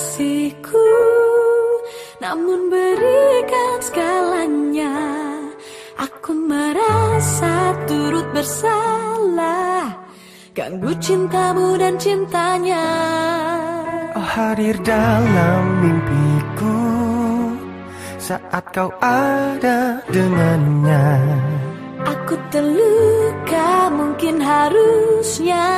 kasihku. Namun berikan segalanya Aku merasa turut bersalah. Ganggu cintamu dan cintanya. Oh hadir dalam mimpiku Saat kau ada dengannya. Aku terluka mungkin harusnya.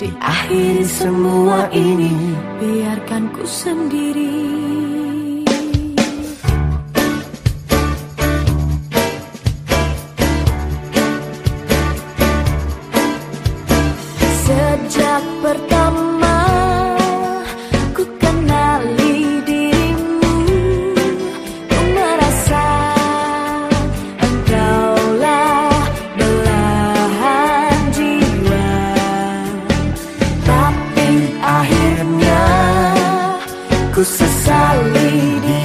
Di akhir semua ini. Biarkan ku sendiri. Você sabe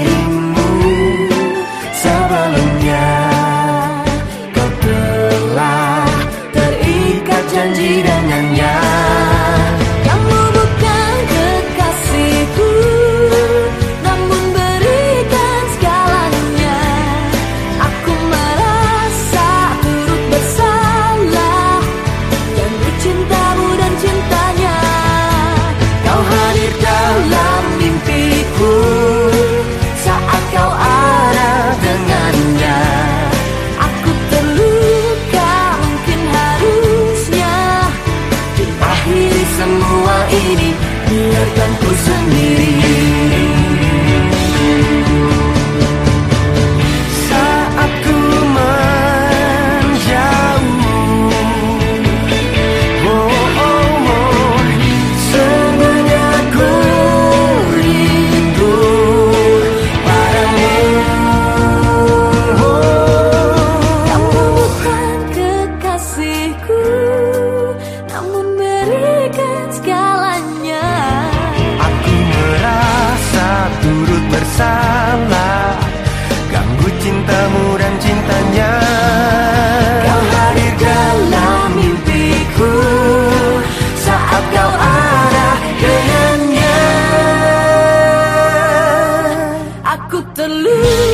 cintamu dan cintanya. Kau hadir dalam mimpiku Saat kau ada dengannya. Aku terluka.